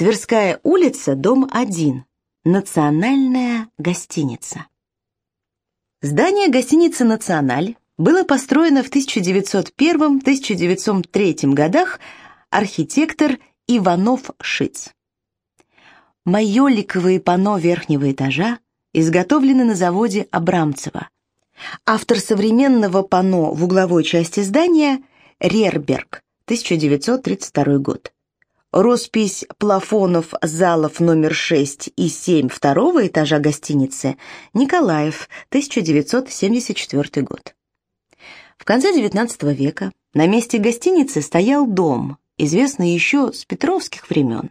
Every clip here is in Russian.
Тверская улица, дом 1. Национальная гостиница. Здание гостиницы «Националь» было построено в 1901-1903 годах архитектор Иванов-Шиц. Майоликовые панно верхнего этажа изготовлены на заводе Абрамцева. Автор современного панно в угловой части здания – Рерберг, 1932 год. Роспись плафонов залов номер 6 и 7 второго этажа гостиницы Николаев, 1974 год. В конце XIX века на месте гостиницы стоял дом, известный еще с петровских времен.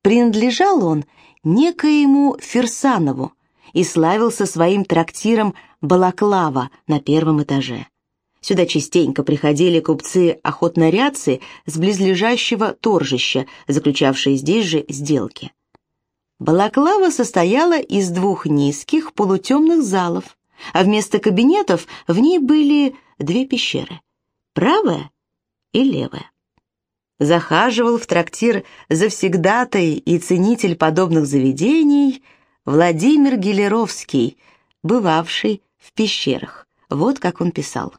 Принадлежал он некоему Ферсанову и славился своим трактиром «Балаклава» на первом этаже. Сюда частенько приходили купцы-охотнорядцы с близлежащего торжища, заключавшие здесь же сделки. Балаклава состояла из двух низких полутемных залов, а вместо кабинетов в ней были две пещеры — правая и левая. Захаживал в трактир завсегдатай и ценитель подобных заведений Владимир Гелеровский, бывавший в пещерах. Вот как он писал.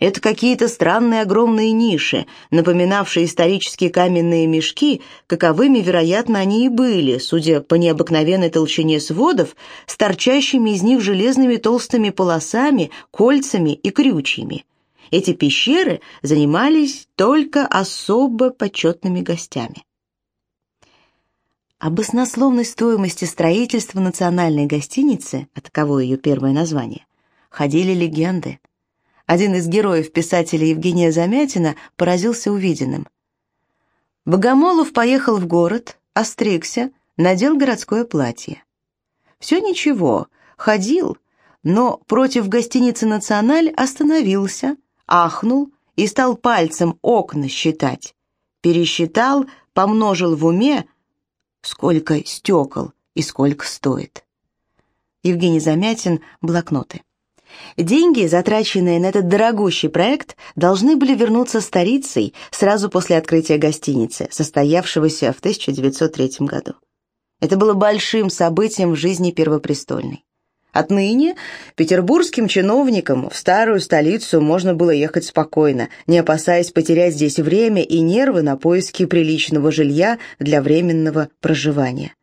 Это какие-то странные огромные ниши, напоминавшие исторические каменные мешки, каковыми, вероятно, они и были, судя по необыкновенной толщине сводов, с торчащими из них железными толстыми полосами, кольцами и крючьями. Эти пещеры занимались только особо почетными гостями. Баснословной стоимости строительства национальной гостиницы, а таково ее первое название, ходили легенды. Один из героев писателя Евгения Замятина поразился увиденным. Богомолов поехал в город, остригся, надел городское платье. Все ничего, ходил, но против гостиницы «Националь» остановился, ахнул и стал пальцем окна считать. Пересчитал, помножил в уме, сколько стекол и сколько стоит. Евгений Замятин, блокноты. Деньги, затраченные на этот дорогущий проект, должны были вернуться старицей сразу после открытия гостиницы, состоявшегося в 1903 году. Это было большим событием в жизни Первопрестольной. Отныне петербургским чиновникам в старую столицу можно было ехать спокойно, не опасаясь потерять здесь время и нервы на поиски приличного жилья для временного проживания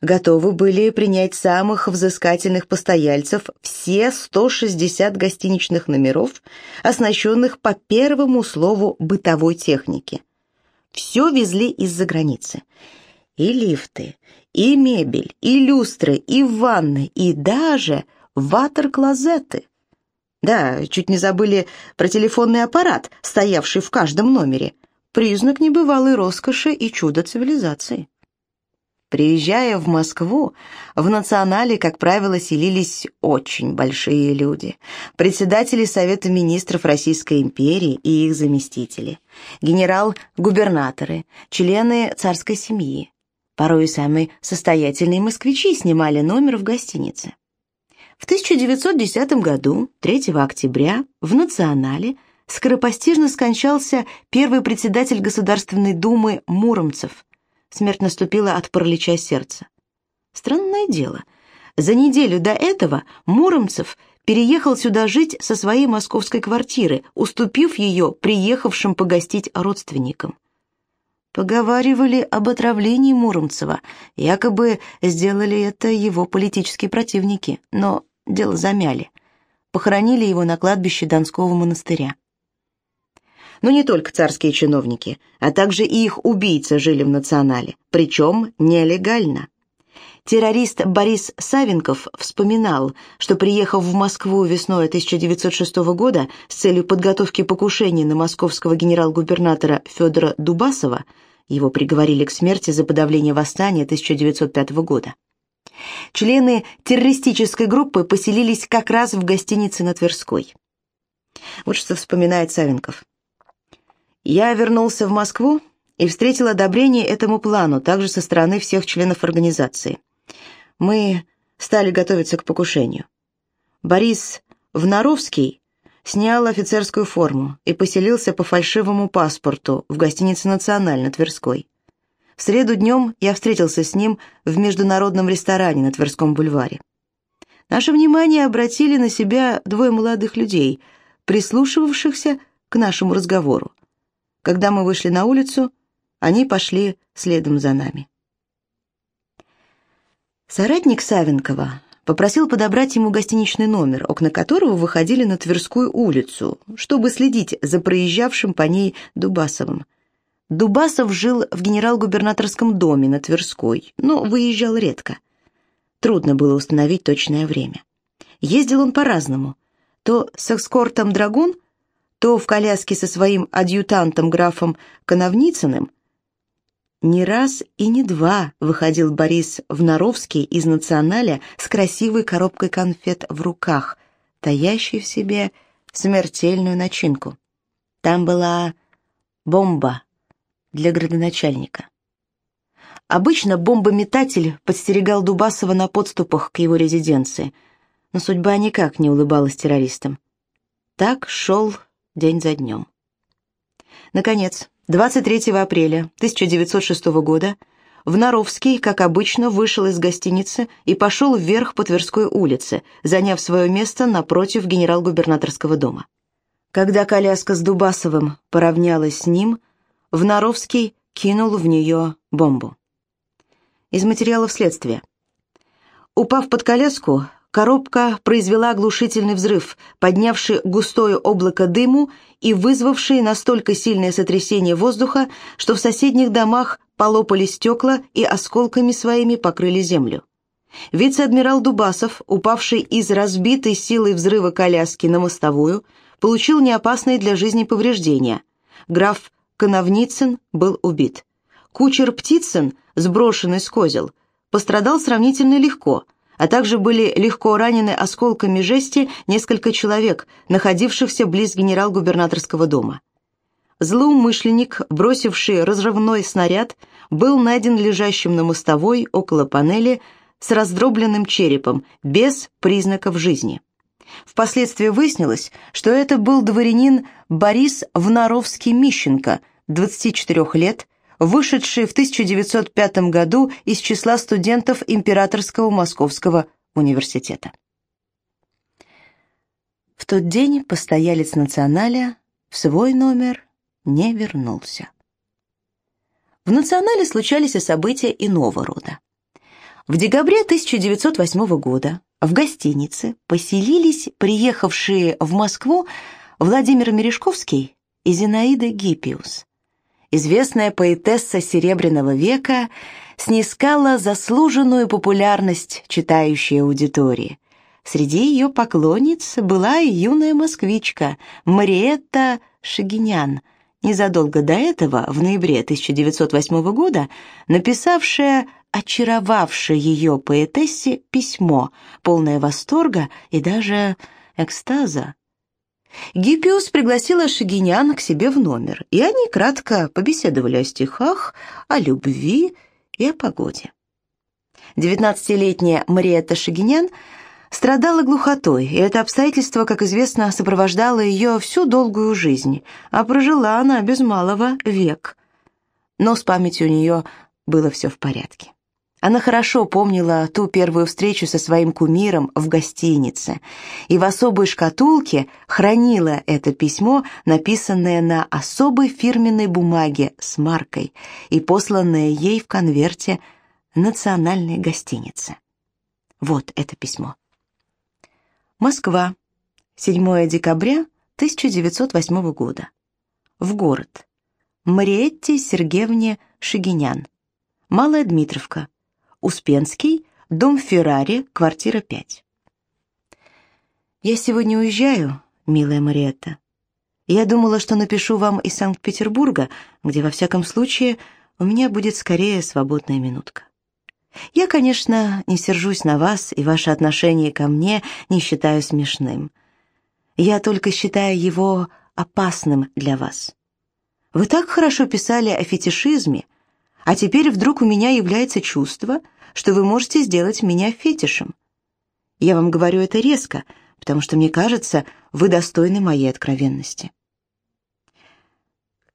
готовы были принять самых взыскательных постояльцев все 160 гостиничных номеров, оснащенных по первому слову бытовой техники. Все везли из-за границы. И лифты, и мебель, и люстры, и ванны, и даже ватер-клозеты. Да, чуть не забыли про телефонный аппарат, стоявший в каждом номере. Признак небывалой роскоши и чуда цивилизации. Приезжая в Москву, в «Национале», как правило, селились очень большие люди. Председатели Совета министров Российской империи и их заместители, генерал-губернаторы, члены царской семьи. Порой самые состоятельные москвичи снимали номер в гостинице. В 1910 году, 3 октября, в «Национале» скоропостижно скончался первый председатель Государственной Думы Муромцев – Смерть наступила от паралича сердца. Странное дело. За неделю до этого Муромцев переехал сюда жить со своей московской квартиры, уступив ее приехавшим погостить родственникам. Поговаривали об отравлении Муромцева, якобы сделали это его политические противники, но дело замяли. Похоронили его на кладбище Донского монастыря но не только царские чиновники, а также и их убийцы жили в национале, причем нелегально. Террорист Борис Савенков вспоминал, что приехав в Москву весной 1906 года с целью подготовки покушений на московского генерал-губернатора Федора Дубасова, его приговорили к смерти за подавление восстания 1905 года. Члены террористической группы поселились как раз в гостинице на Тверской. Вот что вспоминает Савенков. Я вернулся в Москву и встретил одобрение этому плану, также со стороны всех членов организации. Мы стали готовиться к покушению. Борис Внаровский снял офицерскую форму и поселился по фальшивому паспорту в гостинице «Националь» на Тверской. В среду днем я встретился с ним в международном ресторане на Тверском бульваре. Наше внимание обратили на себя двое молодых людей, прислушивавшихся к нашему разговору. Когда мы вышли на улицу, они пошли следом за нами. Соратник Савенкова попросил подобрать ему гостиничный номер, окна которого выходили на Тверскую улицу, чтобы следить за проезжавшим по ней Дубасовым. Дубасов жил в генерал-губернаторском доме на Тверской, но выезжал редко. Трудно было установить точное время. Ездил он по-разному. То с эскортом «Драгун», то в коляске со своим адъютантом графом Коновницыным, не раз и не два выходил Борис в Наровский из «Националя» с красивой коробкой конфет в руках, таящей в себе смертельную начинку. Там была бомба для градоначальника. Обычно бомбометатель подстерегал Дубасова на подступах к его резиденции, но судьба никак не улыбалась террористам. Так шел день за днем. Наконец, 23 апреля 1906 года Внаровский, как обычно, вышел из гостиницы и пошел вверх по Тверской улице, заняв свое место напротив генерал-губернаторского дома. Когда коляска с Дубасовым поравнялась с ним, Внаровский кинул в нее бомбу. Из материалов следствия. Упав под коляску, Коробка произвела оглушительный взрыв, поднявший густое облако дыму и вызвавший настолько сильное сотрясение воздуха, что в соседних домах полопали стекла и осколками своими покрыли землю. Вице-адмирал Дубасов, упавший из разбитой силой взрыва коляски на мостовую, получил неопасные для жизни повреждения. Граф Коновницын был убит. Кучер Птицын, сброшенный с козел, пострадал сравнительно легко – а также были легко ранены осколками жести несколько человек, находившихся близ генерал-губернаторского дома. Злоумышленник, бросивший разрывной снаряд, был найден лежащим на мостовой около панели с раздробленным черепом, без признаков жизни. Впоследствии выяснилось, что это был дворянин Борис Внаровский-Мищенко, 24 лет, вышедший в 1905 году из числа студентов Императорского Московского университета. В тот день постоялец националя в свой номер не вернулся. В национале случались и события иного рода. В декабре 1908 года в гостинице поселились приехавшие в Москву Владимир Мережковский и Зинаида Гиппиус известная поэтесса Серебряного века, снискала заслуженную популярность читающей аудитории. Среди ее поклонниц была и юная москвичка Мариетта Шагинян, незадолго до этого, в ноябре 1908 года, написавшая очаровавшее ее поэтессе письмо, полное восторга и даже экстаза. Гиппиус пригласила Шагинян к себе в номер, и они кратко побеседовали о стихах, о любви и о погоде. Девятнадцатилетняя Мариетта Шагинян страдала глухотой, и это обстоятельство, как известно, сопровождало ее всю долгую жизнь, а прожила она без малого век. Но с памятью у нее было все в порядке. Она хорошо помнила ту первую встречу со своим кумиром в гостинице и в особой шкатулке хранила это письмо, написанное на особой фирменной бумаге с маркой и посланное ей в конверте национальной гостиницы. Вот это письмо. Москва, 7 декабря 1908 года. В город. Мариетте Сергеевне Шигинян. Малая Дмитровка. Успенский, дом Феррари, квартира 5. Я сегодня уезжаю, милая Мариетта. Я думала, что напишу вам из Санкт-Петербурга, где во всяком случае у меня будет скорее свободная минутка. Я, конечно, не сержусь на вас, и ваше отношение ко мне не считаю смешным. Я только считаю его опасным для вас. Вы так хорошо писали о фетишизме, а теперь вдруг у меня является чувство, что вы можете сделать меня фетишем. Я вам говорю это резко, потому что мне кажется, вы достойны моей откровенности.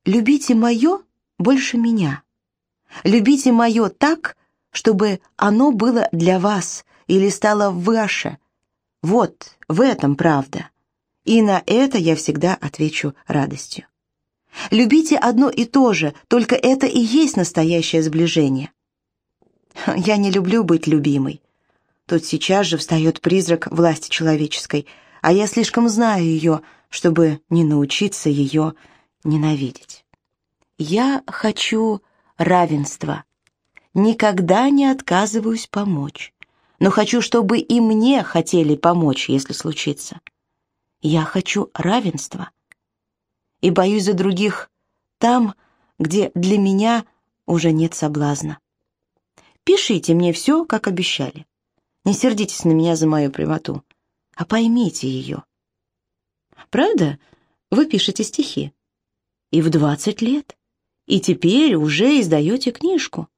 Любите мое больше меня. Любите мое так, чтобы оно было для вас или стало ваше. Вот, в этом правда. И на это я всегда отвечу радостью. Любите одно и то же, только это и есть настоящее сближение. Я не люблю быть любимой. Тут сейчас же встает призрак власти человеческой, а я слишком знаю ее, чтобы не научиться ее ненавидеть. Я хочу равенства. Никогда не отказываюсь помочь, но хочу, чтобы и мне хотели помочь, если случится. Я хочу равенства. И боюсь за других там, где для меня уже нет соблазна. Пишите мне все, как обещали. Не сердитесь на меня за мою прямоту, а поймите ее. Правда, вы пишете стихи? И в двадцать лет. И теперь уже издаете книжку.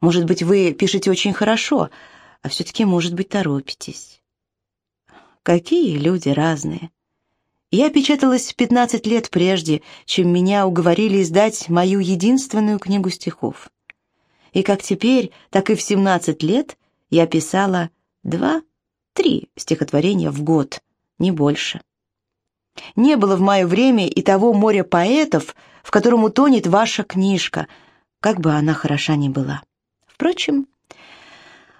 Может быть, вы пишете очень хорошо, а все-таки, может быть, торопитесь. Какие люди разные. Я печаталась 15 лет прежде, чем меня уговорили издать мою единственную книгу стихов. И как теперь, так и в 17 лет я писала два-три стихотворения в год, не больше. Не было в мое время и того моря поэтов, в котором утонет ваша книжка, как бы она хороша ни была. Впрочем,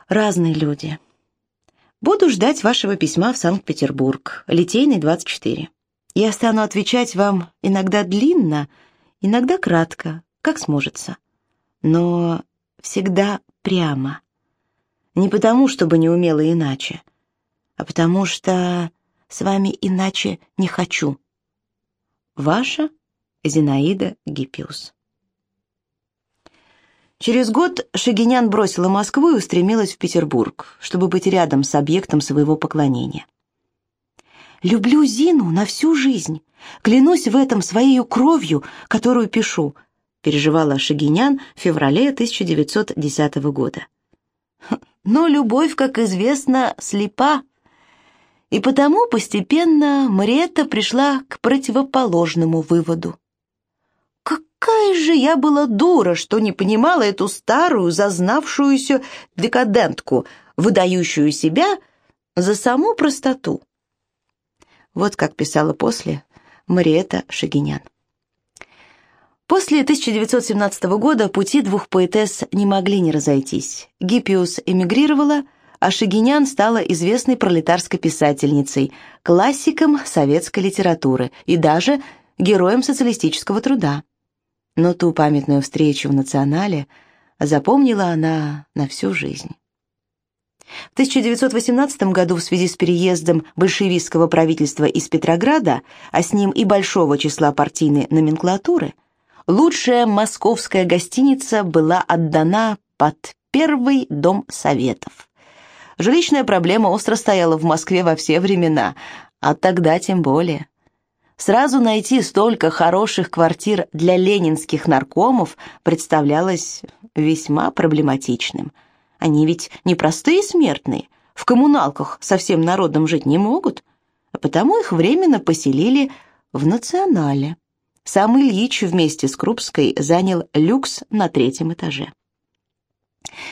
разные люди. Буду ждать вашего письма в Санкт-Петербург, Литейный, 24. Я стану отвечать вам иногда длинно, иногда кратко, как сможется. Но всегда прямо. Не потому, чтобы не умела иначе, а потому что с вами иначе не хочу. Ваша Зинаида Гиппиус. Через год Шагинян бросила Москву и устремилась в Петербург, чтобы быть рядом с объектом своего поклонения. «Люблю Зину на всю жизнь, клянусь в этом своей кровью, которую пишу», переживала Шагинян в феврале 1910 года. Но любовь, как известно, слепа, и потому постепенно Мариетта пришла к противоположному выводу. Какая же я была дура, что не понимала эту старую, зазнавшуюся декадентку, выдающую себя за саму простоту. Вот как писала после Мариетта Шагинян. После 1917 года пути двух поэтесс не могли не разойтись. Гиппиус эмигрировала, а Шагинян стала известной пролетарской писательницей, классиком советской литературы и даже героем социалистического труда. Но ту памятную встречу в «Национале» запомнила она на всю жизнь. В 1918 году в связи с переездом большевистского правительства из Петрограда, а с ним и большого числа партийной номенклатуры, лучшая московская гостиница была отдана под первый дом советов. Жилищная проблема остро стояла в Москве во все времена, а тогда тем более. Сразу найти столько хороших квартир для ленинских наркомов представлялось весьма проблематичным. Они ведь не простые смертные, в коммуналках со всем народом жить не могут, а потому их временно поселили в «Национале». Сам Ильич вместе с Крупской занял люкс на третьем этаже.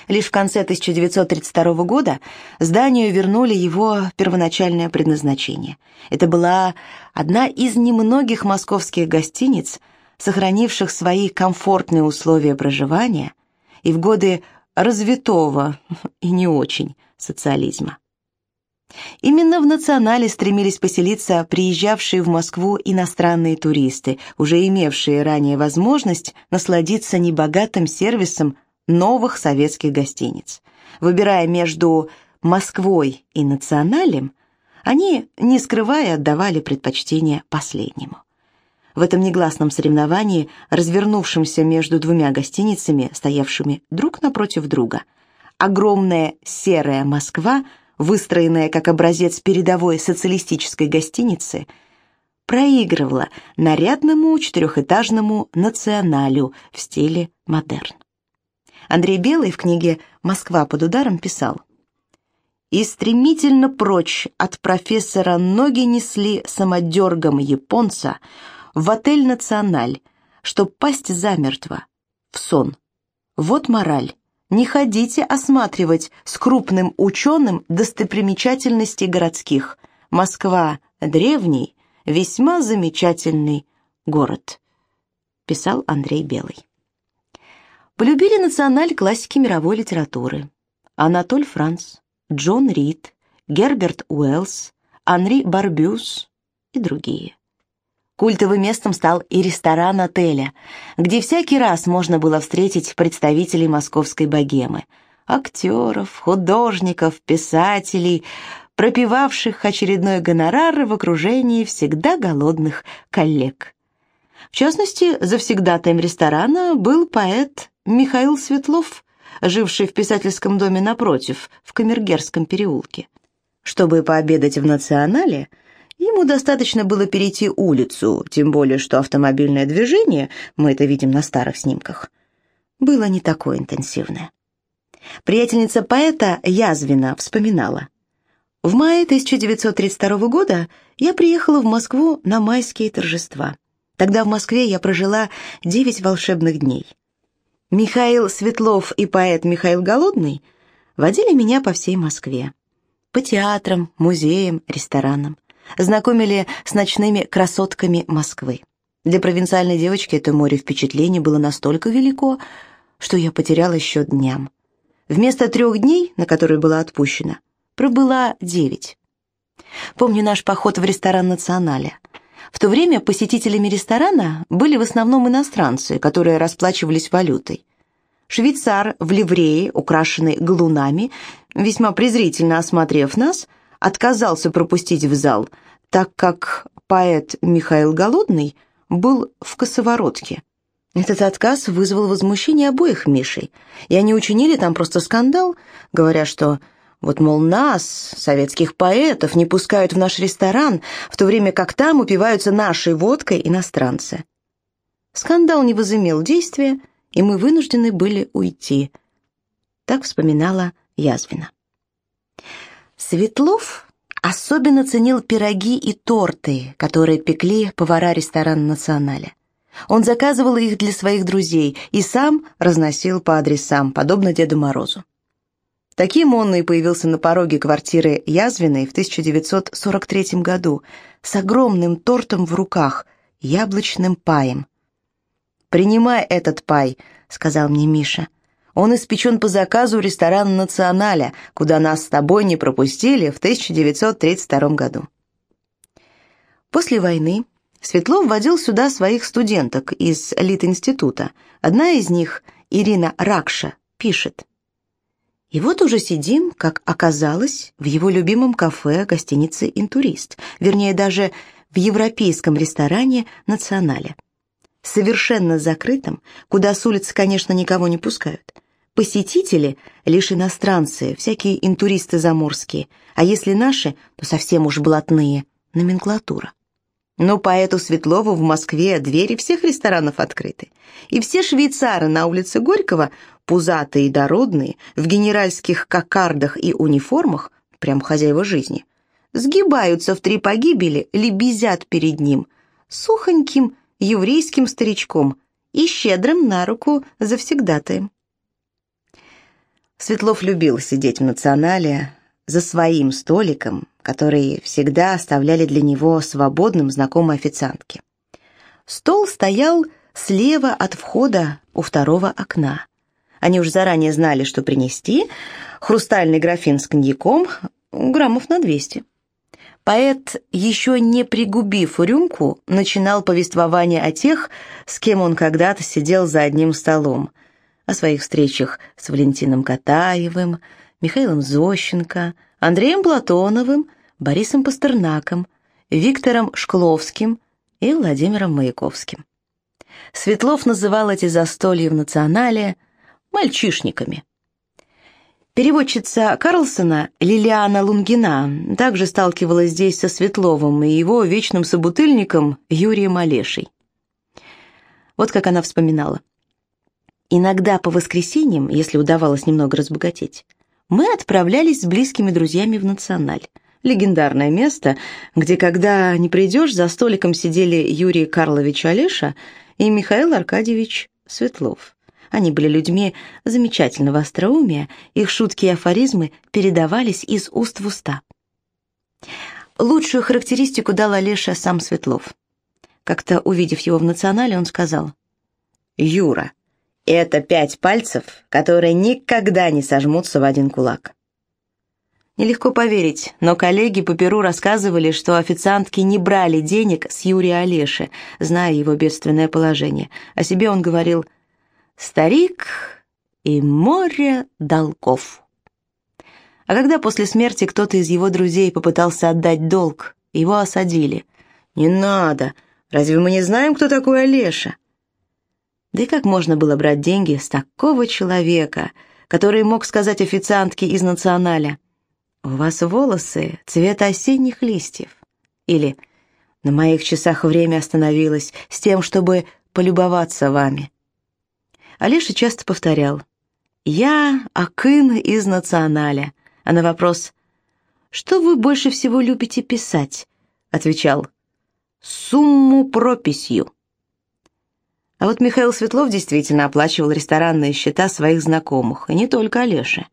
Лишь в конце 1932 года зданию вернули его первоначальное предназначение. Это была одна из немногих московских гостиниц, сохранивших свои комфортные условия проживания и в годы развитого и не очень социализма. Именно в «Национале» стремились поселиться приезжавшие в Москву иностранные туристы, уже имевшие ранее возможность насладиться небогатым сервисом новых советских гостиниц. Выбирая между Москвой и Националем, они, не скрывая, отдавали предпочтение последнему. В этом негласном соревновании, развернувшемся между двумя гостиницами, стоявшими друг напротив друга, огромная серая Москва, выстроенная как образец передовой социалистической гостиницы, проигрывала нарядному четырехэтажному националю в стиле модерн. Андрей Белый в книге «Москва под ударом» писал «И стремительно прочь от профессора ноги несли самодергом японца в отель «Националь», чтоб пасть замертво, в сон, Вот мораль. Не ходите осматривать с крупным ученым достопримечательностей городских. Москва – древний, весьма замечательный город», – писал Андрей Белый. Полюбили националь классики мировой литературы. Анатоль Франц, Джон Рид, Герберт Уэллс, Анри Барбюс и другие. Культовым местом стал и ресторан отеля, где всякий раз можно было встретить представителей московской богемы, актеров, художников, писателей, пропивавших очередной гонорар в окружении всегда голодных коллег. В частности, завсегдатаем ресторана был поэт Михаил Светлов, живший в писательском доме напротив, в Камергерском переулке. Чтобы пообедать в «Национале», ему достаточно было перейти улицу, тем более что автомобильное движение, мы это видим на старых снимках, было не такое интенсивное. Приятельница поэта Язвина вспоминала. В мае 1932 года я приехала в Москву на майские торжества. Тогда в Москве я прожила 9 волшебных дней. Михаил Светлов и поэт Михаил Голодный водили меня по всей Москве по театрам, музеям, ресторанам. Знакомили с ночными красотками Москвы. Для провинциальной девочки это море впечатлений было настолько велико, что я потеряла счет дням. Вместо трех дней, на которые была отпущена, пробыла девять. Помню наш поход в ресторан «Националя». В то время посетителями ресторана были в основном иностранцы, которые расплачивались валютой. Швейцар в ливрее, украшенный галунами, весьма презрительно осмотрев нас, отказался пропустить в зал, так как поэт Михаил Голодный был в косоворотке. Этот отказ вызвал возмущение обоих Мишей, и они учинили там просто скандал, говоря, что вот, мол, нас, советских поэтов, не пускают в наш ресторан, в то время как там упиваются нашей водкой иностранцы. Скандал не возымел действия, и мы вынуждены были уйти. Так вспоминала Язвина. Светлов особенно ценил пироги и торты, которые пекли повара ресторана «Националя». Он заказывал их для своих друзей и сам разносил по адресам, подобно Деду Морозу. Таким он и появился на пороге квартиры Язвиной в 1943 году с огромным тортом в руках, яблочным паем. «Принимай этот пай», — сказал мне Миша. «Он испечен по заказу ресторана «Националя», куда нас с тобой не пропустили в 1932 году». После войны Светлов вводил сюда своих студенток из Литинститута. Одна из них, Ирина Ракша, пишет. И вот уже сидим, как оказалось, в его любимом кафе гостиницы «Интурист», вернее, даже в европейском ресторане «Националя» совершенно закрытым, куда с улицы, конечно, никого не пускают. Посетители — лишь иностранцы, всякие интуристы заморские, а если наши, то совсем уж блатные, номенклатура. Но поэту Светлову в Москве двери всех ресторанов открыты. И все швейцары на улице Горького, пузатые и дородные, в генеральских кокардах и униформах, прям хозяева жизни, сгибаются в три погибели, лебезят перед ним, сухоньким, еврейским старичком и щедрым на руку завсегдатаем. Светлов любил сидеть в национале за своим столиком, который всегда оставляли для него свободным знакомые официантки. Стол стоял слева от входа у второго окна. Они уж заранее знали, что принести. Хрустальный графин с коньяком, граммов на двести. Поэт, еще не пригубив рюмку, начинал повествование о тех, с кем он когда-то сидел за одним столом, о своих встречах с Валентином Катаевым, Михаилом Зощенко, Андреем Платоновым, Борисом Пастернаком, Виктором Шкловским и Владимиром Маяковским. Светлов называл эти застолья в «Национале» мальчишниками – Переводчица Карлсона Лилиана Лунгина также сталкивалась здесь со Светловым и его вечным собутыльником Юрием Олешей. Вот как она вспоминала. «Иногда по воскресеньям, если удавалось немного разбогатеть, мы отправлялись с близкими друзьями в Националь. Легендарное место, где, когда не придешь, за столиком сидели Юрий Карлович Олеша и Михаил Аркадьевич Светлов. Они были людьми замечательного остроумия, их шутки и афоризмы передавались из уст в уста. Лучшую характеристику дал Олеша сам Светлов. Как-то увидев его в «Национале», он сказал, «Юра, это пять пальцев, которые никогда не сожмутся в один кулак». Нелегко поверить, но коллеги по Перу рассказывали, что официантки не брали денег с Юрия Олеши, зная его бедственное положение. О себе он говорил «старик и море долгов». А когда после смерти кто-то из его друзей попытался отдать долг, его осадили. «Не надо! Разве мы не знаем, кто такой Олеша?» Да и как можно было брать деньги с такого человека, который мог сказать официантке из «Националя»? «У вас волосы цвета осенних листьев». Или «На моих часах время остановилось с тем, чтобы полюбоваться вами». Алиша часто повторял «Я Акын из Националя», а на вопрос «Что вы больше всего любите писать?» отвечал «Сумму прописью». А вот Михаил Светлов действительно оплачивал ресторанные счета своих знакомых, и не только Олеше.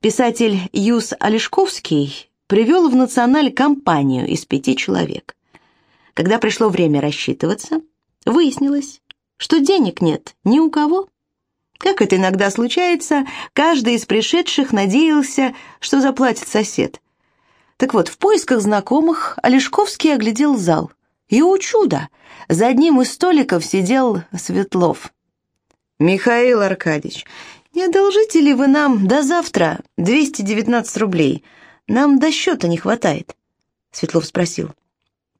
Писатель Юс Олешковский привел в «Националь» компанию из пяти человек. Когда пришло время рассчитываться, выяснилось, что денег нет ни у кого. Как это иногда случается, каждый из пришедших надеялся, что заплатит сосед. Так вот, в поисках знакомых Олешковский оглядел зал. И, у чуда, за одним из столиков сидел Светлов. «Михаил Аркадьевич, не одолжите ли вы нам до завтра 219 рублей? Нам до счета не хватает. Светлов спросил.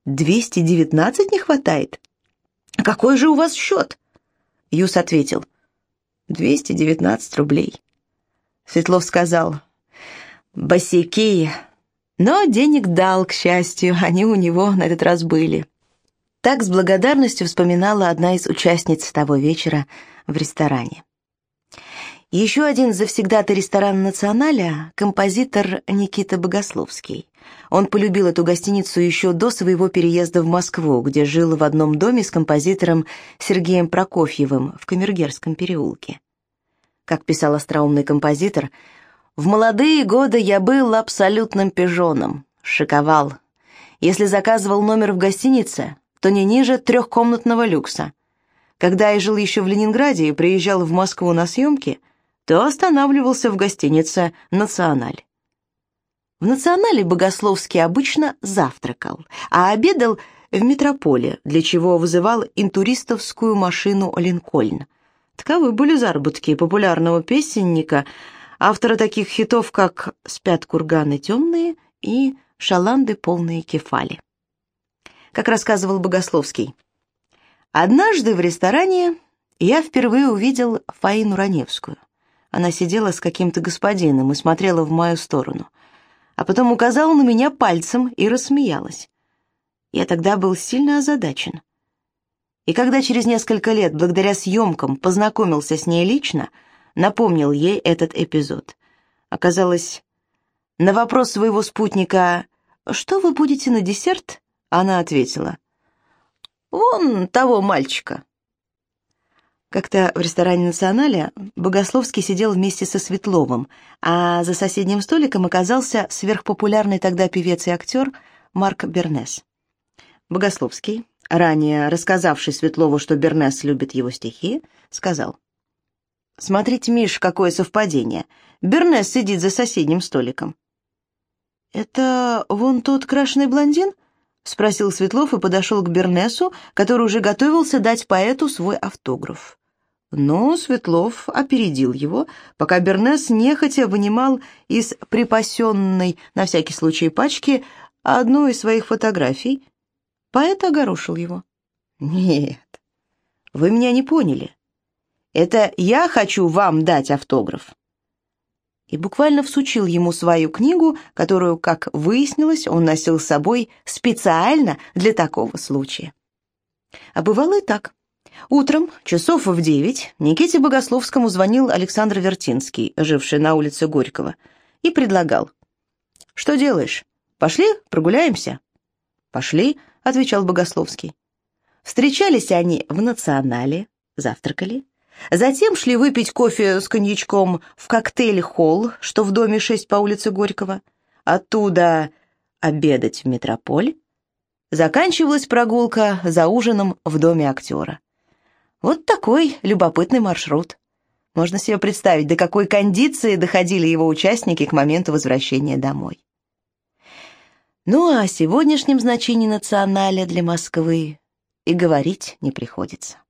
219 не хватает? Какой же у вас счет? Юс ответил. 219 рублей. Светлов сказал. Босяки. Но денег дал, к счастью, они у него на этот раз были. Так с благодарностью вспоминала одна из участниц того вечера в ресторане. Еще один завсегдатый ресторана «Националя» — композитор Никита Богословский. Он полюбил эту гостиницу еще до своего переезда в Москву, где жил в одном доме с композитором Сергеем Прокофьевым в Камергерском переулке. Как писал остроумный композитор, «В молодые годы я был абсолютным пижоном, шиковал. Если заказывал номер в гостинице, то не ниже трехкомнатного люкса. Когда я жил еще в Ленинграде и приезжал в Москву на съемки — то останавливался в гостинице «Националь». В «Национале» Богословский обычно завтракал, а обедал в метрополе, для чего вызывал интуристовскую машину «Линкольн». Таковы были заработки популярного песенника, автора таких хитов, как «Спят курганы темные» и «Шаланды полные кефали». Как рассказывал Богословский, «Однажды в ресторане я впервые увидел Фаину Раневскую. Она сидела с каким-то господином и смотрела в мою сторону, а потом указала на меня пальцем и рассмеялась. Я тогда был сильно озадачен. И когда через несколько лет, благодаря съемкам, познакомился с ней лично, напомнил ей этот эпизод. Оказалось, на вопрос своего спутника «Что вы будете на десерт?» Она ответила «Вон того мальчика». Как-то в ресторане «Националя» Богословский сидел вместе со Светловым, а за соседним столиком оказался сверхпопулярный тогда певец и актер Марк Бернес. Богословский, ранее рассказавший Светлову, что Бернес любит его стихи, сказал, «Смотрите, Миш, какое совпадение. Бернес сидит за соседним столиком». «Это вон тот крашеный блондин?» — спросил Светлов и подошел к Бернесу, который уже готовился дать поэту свой автограф. Но Светлов опередил его, пока Бернес нехотя вынимал из припасенной на всякий случай пачки одну из своих фотографий. Поэт огорошил его. «Нет, вы меня не поняли. Это я хочу вам дать автограф». И буквально всучил ему свою книгу, которую, как выяснилось, он носил с собой специально для такого случая. А бывало и так. Утром, часов в девять, Никите Богословскому звонил Александр Вертинский, живший на улице Горького, и предлагал. «Что делаешь? Пошли, прогуляемся?» «Пошли», — отвечал Богословский. Встречались они в «Национале», завтракали, Затем шли выпить кофе с коньячком в коктейль-холл, что в доме 6 по улице Горького. Оттуда обедать в метрополь. Заканчивалась прогулка за ужином в доме актера. Вот такой любопытный маршрут. Можно себе представить, до какой кондиции доходили его участники к моменту возвращения домой. Ну а о сегодняшнем значении националя для Москвы и говорить не приходится.